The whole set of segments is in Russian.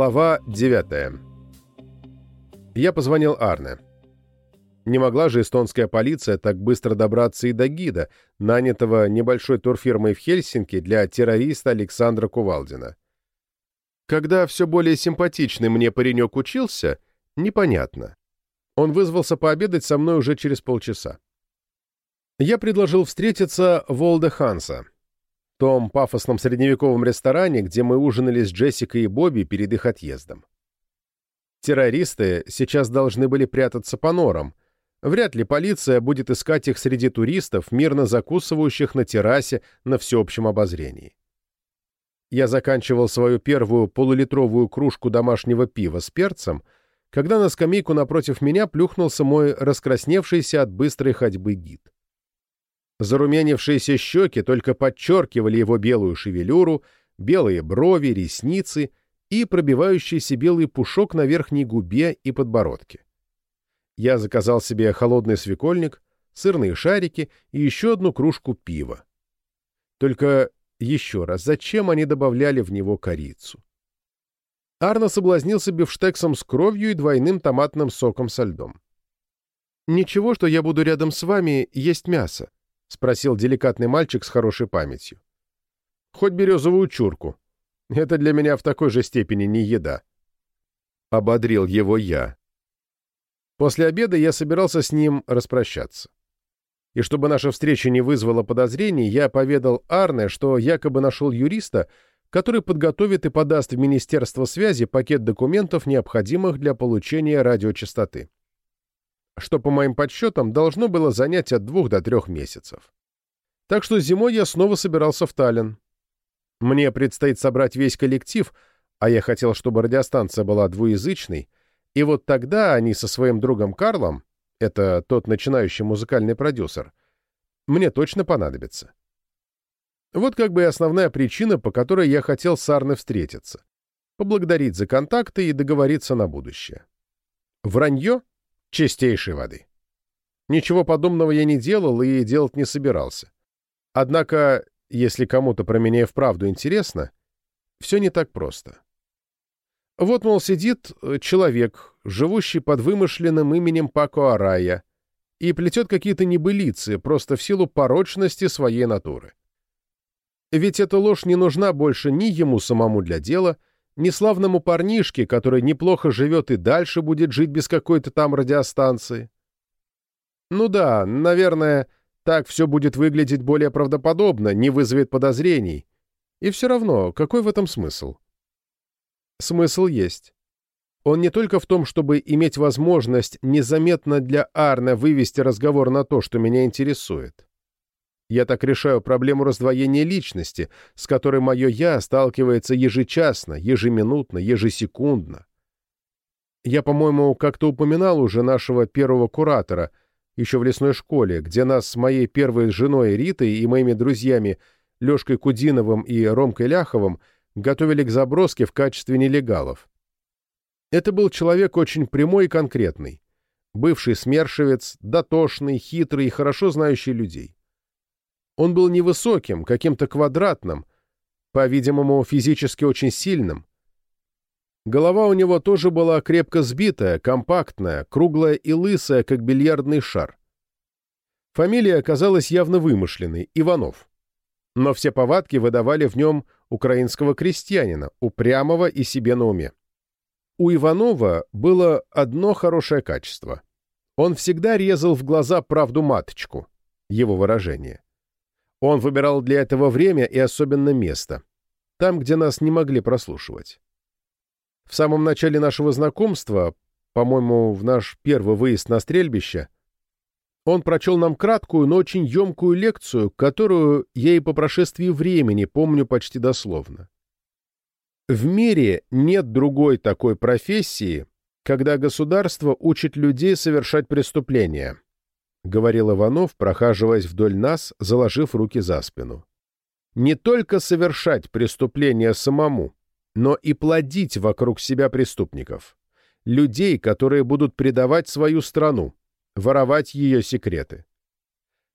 Глава 9 Я позвонил Арне. Не могла же эстонская полиция так быстро добраться и до гида, нанятого небольшой турфирмой в Хельсинки для террориста Александра Кувалдина. Когда все более симпатичный мне паренек учился, непонятно. Он вызвался пообедать со мной уже через полчаса. Я предложил встретиться в Олде Ханса, том пафосном средневековом ресторане, где мы ужинали с Джессикой и Бобби перед их отъездом. Террористы сейчас должны были прятаться по норам. Вряд ли полиция будет искать их среди туристов, мирно закусывающих на террасе на всеобщем обозрении. Я заканчивал свою первую полулитровую кружку домашнего пива с перцем, когда на скамейку напротив меня плюхнулся мой раскрасневшийся от быстрой ходьбы гид. Зарумянившиеся щеки только подчеркивали его белую шевелюру, белые брови, ресницы и пробивающийся белый пушок на верхней губе и подбородке. Я заказал себе холодный свекольник, сырные шарики и еще одну кружку пива. Только еще раз, зачем они добавляли в него корицу? Арно соблазнился бифштексом с кровью и двойным томатным соком со льдом. «Ничего, что я буду рядом с вами есть мясо», — спросил деликатный мальчик с хорошей памятью. «Хоть березовую чурку. Это для меня в такой же степени не еда». Ободрил его я. После обеда я собирался с ним распрощаться. И чтобы наша встреча не вызвала подозрений, я поведал Арне, что якобы нашел юриста, который подготовит и подаст в Министерство связи пакет документов, необходимых для получения радиочастоты что, по моим подсчетам, должно было занять от двух до трех месяцев. Так что зимой я снова собирался в Таллин. Мне предстоит собрать весь коллектив, а я хотел, чтобы радиостанция была двуязычной, и вот тогда они со своим другом Карлом, это тот начинающий музыкальный продюсер, мне точно понадобятся. Вот как бы и основная причина, по которой я хотел с Арной встретиться. Поблагодарить за контакты и договориться на будущее. Вранье чистейшей воды. Ничего подобного я не делал и делать не собирался. Однако, если кому-то про меня и вправду интересно, все не так просто. Вот, мол, сидит э, человек, живущий под вымышленным именем Пако Арая, и плетет какие-то небылицы, просто в силу порочности своей натуры. Ведь эта ложь не нужна больше ни ему самому для дела, неславному парнишке, который неплохо живет и дальше будет жить без какой-то там радиостанции. Ну да, наверное, так все будет выглядеть более правдоподобно, не вызовет подозрений. И все равно, какой в этом смысл? Смысл есть. Он не только в том, чтобы иметь возможность незаметно для Арна вывести разговор на то, что меня интересует. Я так решаю проблему раздвоения личности, с которой мое «я» сталкивается ежечасно, ежеминутно, ежесекундно. Я, по-моему, как-то упоминал уже нашего первого куратора, еще в лесной школе, где нас с моей первой женой Ритой и моими друзьями Лешкой Кудиновым и Ромкой Ляховым готовили к заброске в качестве нелегалов. Это был человек очень прямой и конкретный, бывший смершевец, дотошный, хитрый и хорошо знающий людей. Он был невысоким, каким-то квадратным, по-видимому, физически очень сильным. Голова у него тоже была крепко сбитая, компактная, круглая и лысая, как бильярдный шар. Фамилия оказалась явно вымышленной — Иванов. Но все повадки выдавали в нем украинского крестьянина, упрямого и себе на уме. У Иванова было одно хорошее качество. Он всегда резал в глаза правду-маточку, его выражение. Он выбирал для этого время и особенно место. Там, где нас не могли прослушивать. В самом начале нашего знакомства, по-моему, в наш первый выезд на стрельбище, он прочел нам краткую, но очень емкую лекцию, которую я и по прошествии времени помню почти дословно. В мире нет другой такой профессии, когда государство учит людей совершать преступления. — говорил Иванов, прохаживаясь вдоль нас, заложив руки за спину. «Не только совершать преступления самому, но и плодить вокруг себя преступников. Людей, которые будут предавать свою страну, воровать ее секреты.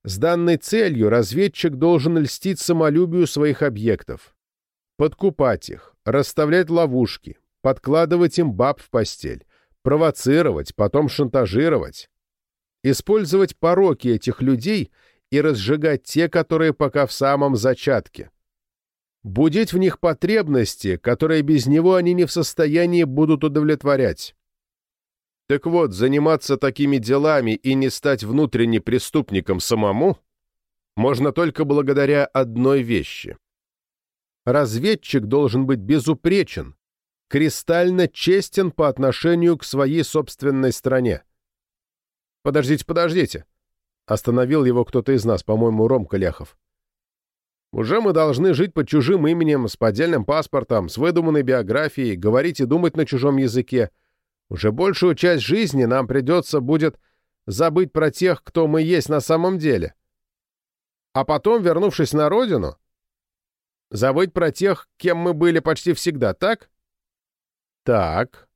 С данной целью разведчик должен льстить самолюбию своих объектов, подкупать их, расставлять ловушки, подкладывать им баб в постель, провоцировать, потом шантажировать, использовать пороки этих людей и разжигать те, которые пока в самом зачатке. Будить в них потребности, которые без него они не в состоянии будут удовлетворять. Так вот, заниматься такими делами и не стать внутренне преступником самому можно только благодаря одной вещи. Разведчик должен быть безупречен, кристально честен по отношению к своей собственной стране. «Подождите, подождите!» Остановил его кто-то из нас, по-моему, Ромка Ляхов. «Уже мы должны жить под чужим именем, с поддельным паспортом, с выдуманной биографией, говорить и думать на чужом языке. Уже большую часть жизни нам придется будет забыть про тех, кто мы есть на самом деле. А потом, вернувшись на родину, забыть про тех, кем мы были почти всегда, так? Так.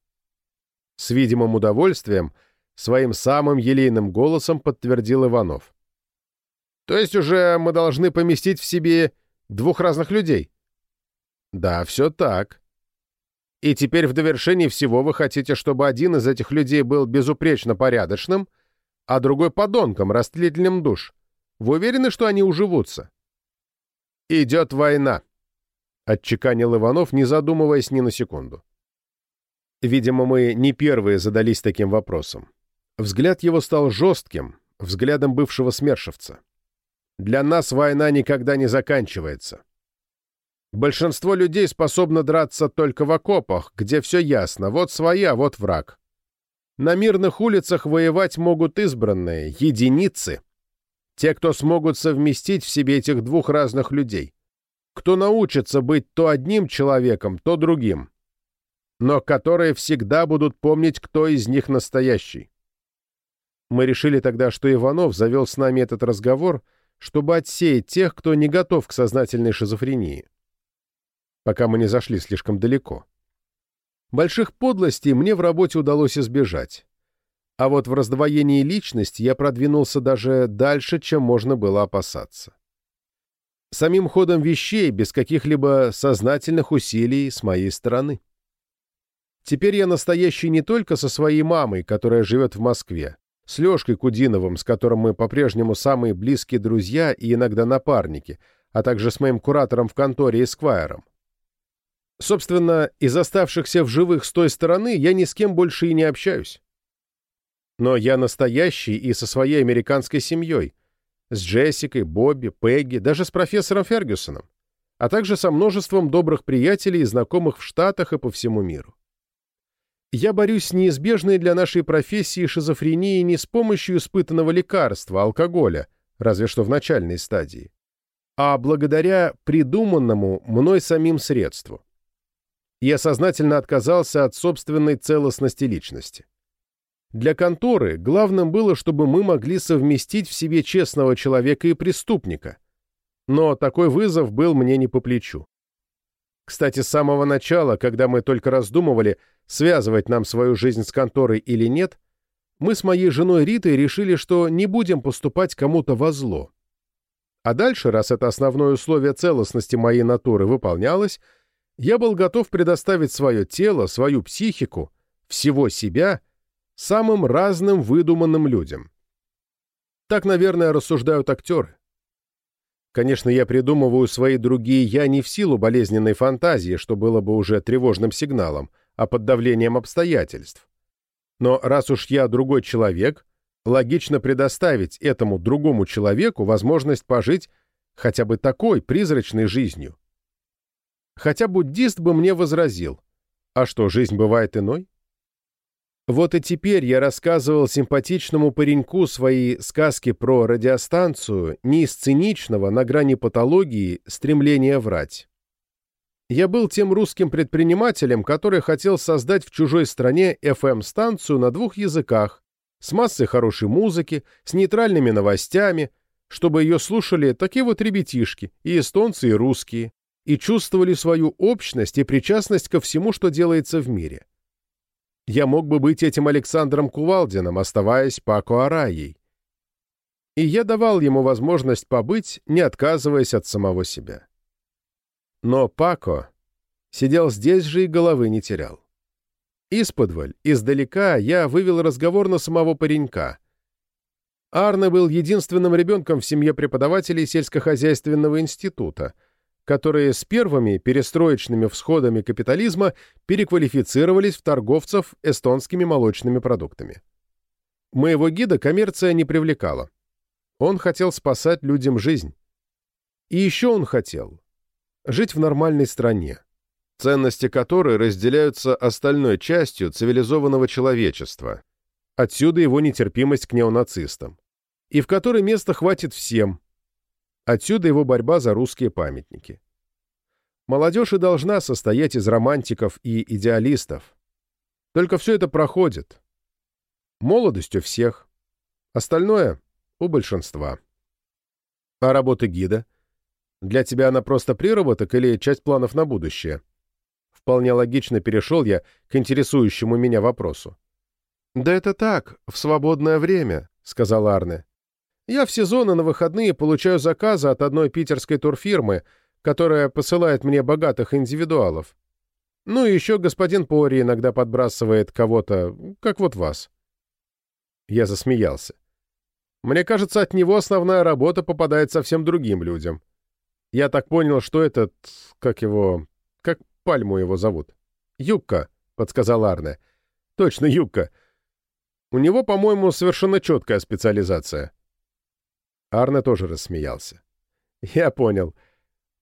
С видимым удовольствием, своим самым елейным голосом подтвердил Иванов. То есть уже мы должны поместить в себе двух разных людей? Да, все так. И теперь в довершении всего вы хотите, чтобы один из этих людей был безупречно порядочным, а другой подонком, растлителем душ. Вы уверены, что они уживутся? «Идет война», — отчеканил Иванов, не задумываясь ни на секунду. Видимо, мы не первые задались таким вопросом. Взгляд его стал жестким, взглядом бывшего смершевца. «Для нас война никогда не заканчивается. Большинство людей способно драться только в окопах, где все ясно, вот своя, вот враг. На мирных улицах воевать могут избранные, единицы. Те, кто смогут совместить в себе этих двух разных людей. Кто научится быть то одним человеком, то другим. Но которые всегда будут помнить, кто из них настоящий. Мы решили тогда, что Иванов завел с нами этот разговор, чтобы отсеять тех, кто не готов к сознательной шизофрении пока мы не зашли слишком далеко. Больших подлостей мне в работе удалось избежать. А вот в раздвоении личности я продвинулся даже дальше, чем можно было опасаться. Самим ходом вещей, без каких-либо сознательных усилий с моей стороны. Теперь я настоящий не только со своей мамой, которая живет в Москве, с Лешкой Кудиновым, с которым мы по-прежнему самые близкие друзья и иногда напарники, а также с моим куратором в конторе Эсквайром. Собственно, из оставшихся в живых с той стороны я ни с кем больше и не общаюсь. Но я настоящий и со своей американской семьей. С Джессикой, Бобби, Пегги, даже с профессором Фергюсоном. А также со множеством добрых приятелей и знакомых в Штатах и по всему миру. Я борюсь с неизбежной для нашей профессии шизофренией не с помощью испытанного лекарства, алкоголя, разве что в начальной стадии, а благодаря придуманному мной самим средству я сознательно отказался от собственной целостности личности. Для конторы главным было, чтобы мы могли совместить в себе честного человека и преступника. Но такой вызов был мне не по плечу. Кстати, с самого начала, когда мы только раздумывали, связывать нам свою жизнь с конторой или нет, мы с моей женой Ритой решили, что не будем поступать кому-то во зло. А дальше, раз это основное условие целостности моей натуры выполнялось, я был готов предоставить свое тело, свою психику, всего себя самым разным выдуманным людям. Так, наверное, рассуждают актеры. Конечно, я придумываю свои другие «я» не в силу болезненной фантазии, что было бы уже тревожным сигналом, а под давлением обстоятельств. Но раз уж я другой человек, логично предоставить этому другому человеку возможность пожить хотя бы такой призрачной жизнью, Хотя буддист бы мне возразил. А что, жизнь бывает иной? Вот и теперь я рассказывал симпатичному пареньку свои сказки про радиостанцию не из циничного, на грани патологии, стремления врать. Я был тем русским предпринимателем, который хотел создать в чужой стране FM-станцию на двух языках, с массой хорошей музыки, с нейтральными новостями, чтобы ее слушали такие вот ребятишки, и эстонцы, и русские, и чувствовали свою общность и причастность ко всему, что делается в мире. Я мог бы быть этим Александром Кувалдиным, оставаясь Пако Араей. И я давал ему возможность побыть, не отказываясь от самого себя. Но Пако сидел здесь же и головы не терял. Исподволь, издалека, я вывел разговор на самого паренька. Арне был единственным ребенком в семье преподавателей сельскохозяйственного института, которые с первыми перестроечными всходами капитализма переквалифицировались в торговцев эстонскими молочными продуктами. Моего гида коммерция не привлекала. Он хотел спасать людям жизнь. И еще он хотел жить в нормальной стране, ценности которой разделяются остальной частью цивилизованного человечества. Отсюда его нетерпимость к неонацистам. И в которой места хватит всем. Отсюда его борьба за русские памятники. Молодежь и должна состоять из романтиков и идеалистов. Только все это проходит. Молодость у всех. Остальное — у большинства. А работа гида? Для тебя она просто приработок или часть планов на будущее? Вполне логично перешел я к интересующему меня вопросу. «Да это так, в свободное время», — сказал Арне. «Я в сезоны на выходные получаю заказы от одной питерской турфирмы, которая посылает мне богатых индивидуалов. Ну и еще господин Пори иногда подбрасывает кого-то, как вот вас». Я засмеялся. «Мне кажется, от него основная работа попадает совсем другим людям. Я так понял, что этот, как его, как пальму его зовут. Юкка, подсказал Арне. Точно, Юкка. У него, по-моему, совершенно четкая специализация. Арне тоже рассмеялся. Я понял.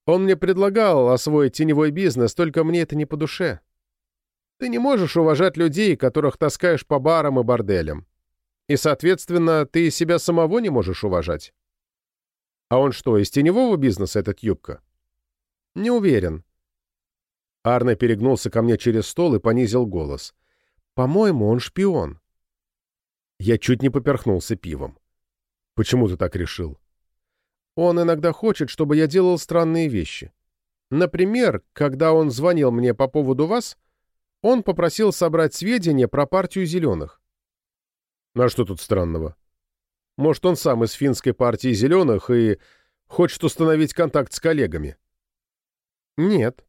Он мне предлагал освоить теневой бизнес, только мне это не по душе. Ты не можешь уважать людей, которых таскаешь по барам и борделям. И, соответственно, ты себя самого не можешь уважать. А он что, из теневого бизнеса, этот Юбка? Не уверен. Арне перегнулся ко мне через стол и понизил голос. По-моему, он шпион. Я чуть не поперхнулся пивом. Почему ты так решил? Он иногда хочет, чтобы я делал странные вещи. Например, когда он звонил мне по поводу вас, он попросил собрать сведения про партию зеленых. А что тут странного? Может, он сам из финской партии «Зеленых» и хочет установить контакт с коллегами? Нет.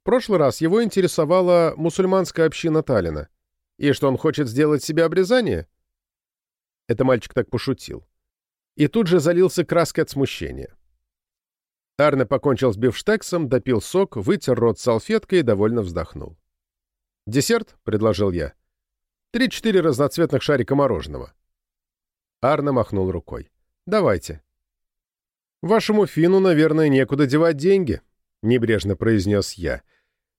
В прошлый раз его интересовала мусульманская община Таллина. И что он хочет сделать себе обрезание? Это мальчик так пошутил. И тут же залился краской от смущения. Арне покончил с бифштексом, допил сок, вытер рот салфеткой и довольно вздохнул. «Десерт?» — предложил я. «Три-четыре разноцветных шарика мороженого». Арна махнул рукой. «Давайте». «Вашему Фину, наверное, некуда девать деньги», — небрежно произнес я.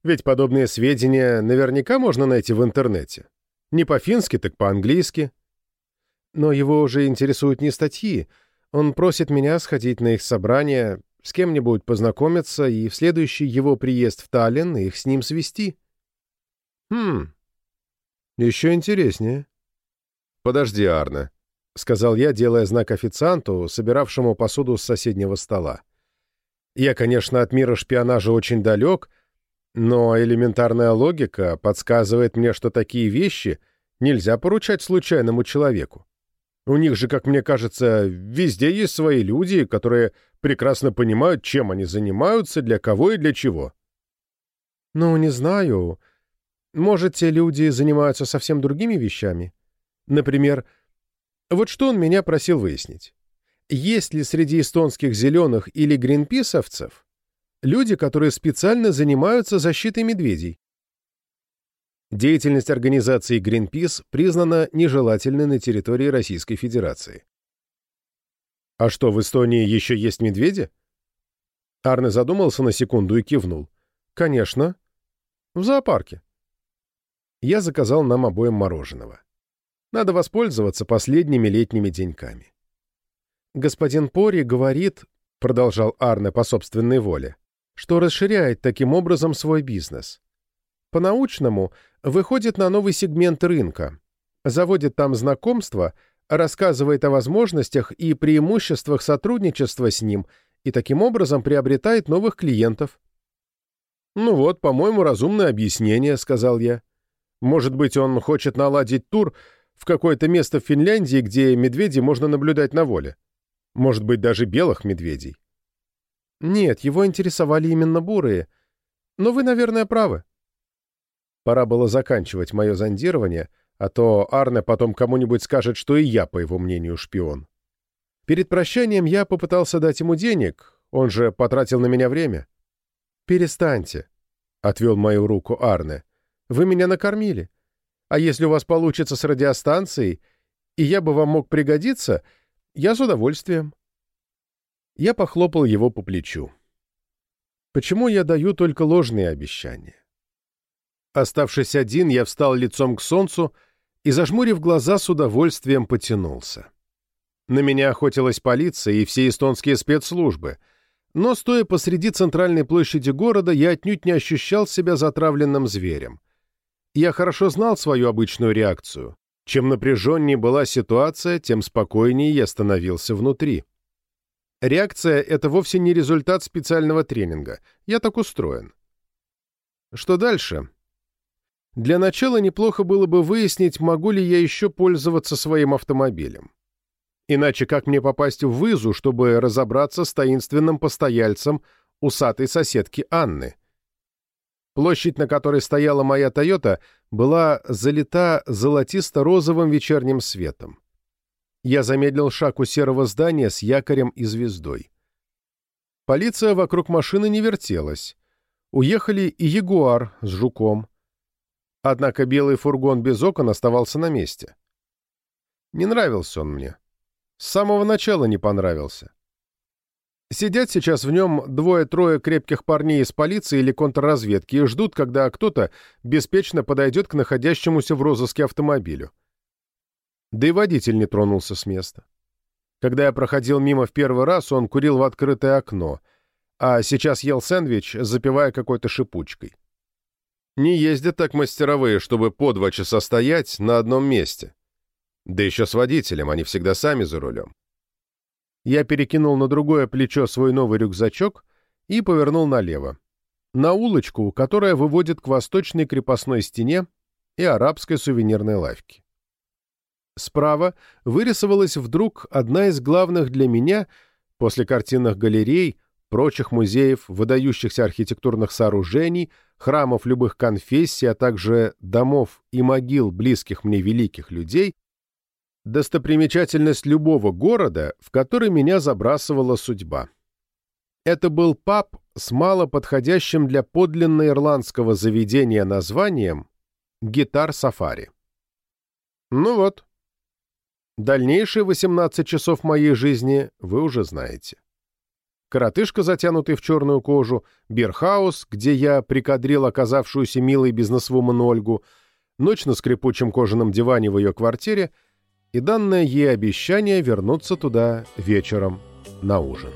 «Ведь подобные сведения наверняка можно найти в интернете. Не по-фински, так по-английски». «Но его уже интересуют не статьи. Он просит меня сходить на их собрание, с кем-нибудь познакомиться и в следующий его приезд в Таллин их с ним свести». «Хм, еще интереснее». «Подожди, Арна», — сказал я, делая знак официанту, собиравшему посуду с соседнего стола. «Я, конечно, от мира шпионажа очень далек, но элементарная логика подсказывает мне, что такие вещи нельзя поручать случайному человеку. У них же, как мне кажется, везде есть свои люди, которые прекрасно понимают, чем они занимаются, для кого и для чего». «Ну, не знаю. Может, те люди занимаются совсем другими вещами? Например, — вот что он меня просил выяснить. Есть ли среди эстонских зеленых или гринписовцев люди, которые специально занимаются защитой медведей? Деятельность организации Greenpeace признана нежелательной на территории Российской Федерации. А что, в Эстонии еще есть медведи? Арне задумался на секунду и кивнул. Конечно. В зоопарке. Я заказал нам обоим мороженого. Надо воспользоваться последними летними деньками. «Господин Пори говорит, — продолжал Арне по собственной воле, — что расширяет таким образом свой бизнес. По-научному выходит на новый сегмент рынка, заводит там знакомства, рассказывает о возможностях и преимуществах сотрудничества с ним и таким образом приобретает новых клиентов. «Ну вот, по-моему, разумное объяснение», — сказал я. «Может быть, он хочет наладить тур, — в какое-то место в Финляндии, где медведей можно наблюдать на воле. Может быть, даже белых медведей. Нет, его интересовали именно бурые. Но вы, наверное, правы. Пора было заканчивать мое зондирование, а то Арне потом кому-нибудь скажет, что и я, по его мнению, шпион. Перед прощанием я попытался дать ему денег, он же потратил на меня время. «Перестаньте», — отвел мою руку Арне. «Вы меня накормили. А если у вас получится с радиостанцией, и я бы вам мог пригодиться, я с удовольствием». Я похлопал его по плечу. Почему я даю только ложные обещания? Оставшись один, я встал лицом к солнцу и, зажмурив глаза, с удовольствием потянулся. На меня охотилась полиция и все эстонские спецслужбы, но, стоя посреди центральной площади города, я отнюдь не ощущал себя затравленным зверем. Я хорошо знал свою обычную реакцию. Чем напряженнее была ситуация, тем спокойнее я становился внутри. Реакция — это вовсе не результат специального тренинга. Я так устроен. Что дальше? Для начала неплохо было бы выяснить, могу ли я еще пользоваться своим автомобилем. Иначе как мне попасть в вызу, чтобы разобраться с таинственным постояльцем усатой соседки Анны? Площадь, на которой стояла моя «Тойота», была залита золотисто-розовым вечерним светом. Я замедлил шаг у серого здания с якорем и звездой. Полиция вокруг машины не вертелась. Уехали и Ягуар с жуком. Однако белый фургон без окон оставался на месте. Не нравился он мне. С самого начала не понравился. Сидят сейчас в нем двое-трое крепких парней из полиции или контрразведки и ждут, когда кто-то беспечно подойдет к находящемуся в розыске автомобилю. Да и водитель не тронулся с места. Когда я проходил мимо в первый раз, он курил в открытое окно, а сейчас ел сэндвич, запивая какой-то шипучкой. Не ездят так мастеровые, чтобы по два часа стоять на одном месте. Да еще с водителем, они всегда сами за рулем. Я перекинул на другое плечо свой новый рюкзачок и повернул налево. На улочку, которая выводит к восточной крепостной стене и арабской сувенирной лавке. Справа вырисовалась вдруг одна из главных для меня, после картинных галерей, прочих музеев, выдающихся архитектурных сооружений, храмов любых конфессий, а также домов и могил близких мне великих людей, достопримечательность любого города, в который меня забрасывала судьба. Это был паб с мало подходящим для подлинно ирландского заведения названием «Гитар-сафари». Ну вот, Дальнейшие 18 часов моей жизни вы уже знаете. Коротышка, затянутый в черную кожу, Бирхаус, где я прикадрил оказавшуюся милой бизнесвумен Ольгу, ночь на скрипучем кожаном диване в ее квартире и данное ей обещание вернуться туда вечером на ужин.